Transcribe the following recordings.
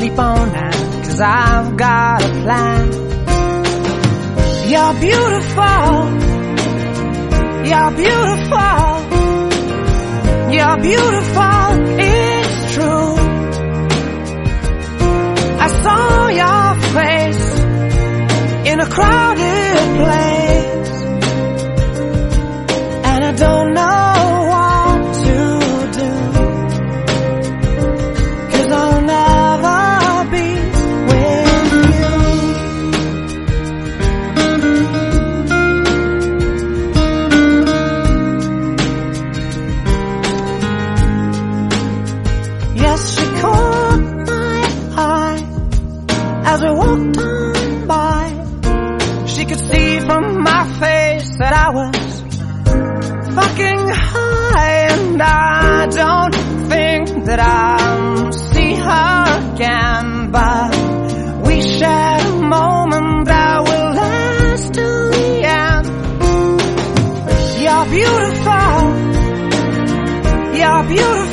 sleep on that. Cause I've got a plan. You're beautiful. You're beautiful. You're beautiful. It's true. I saw your face in a crowded place. As we walked on by. She could see from my face that I was fucking high, and I don't think that I'll see her again. But we shared a moment that will last till the end. You're beautiful. You're beautiful.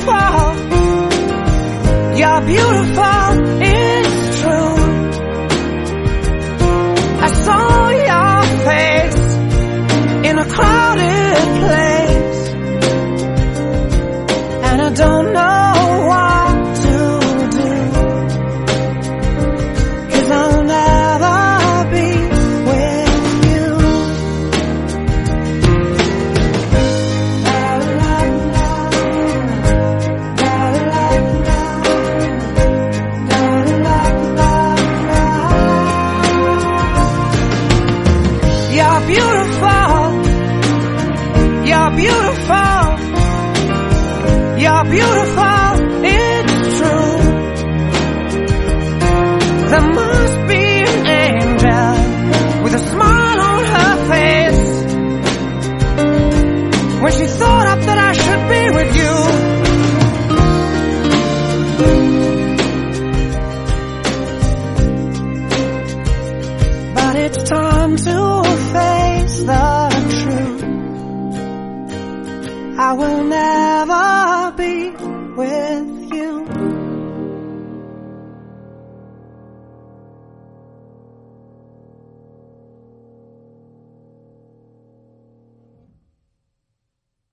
I don't know it's time to face the truth. I will never be with